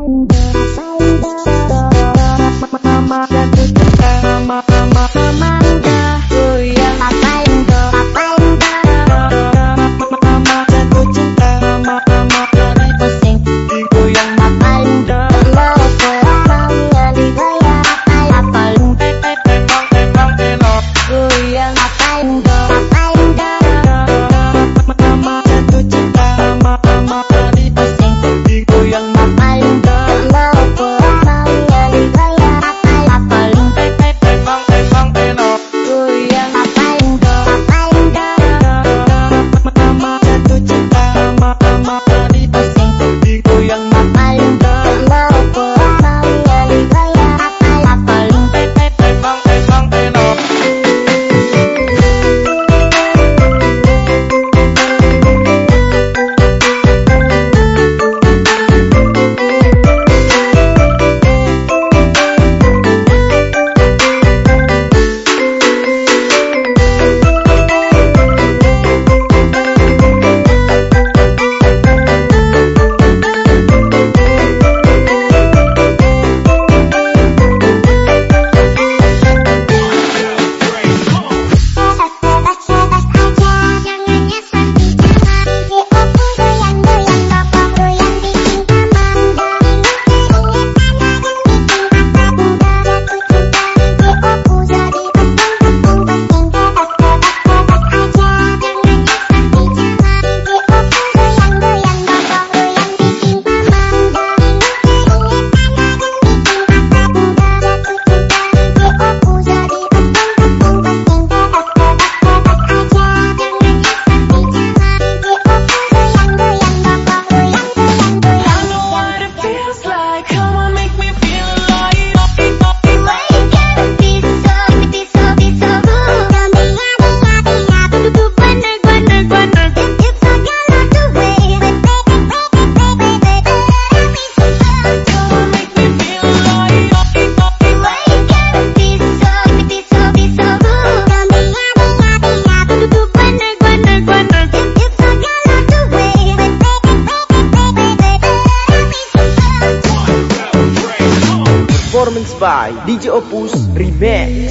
中的。mix by DJ Opus Remix.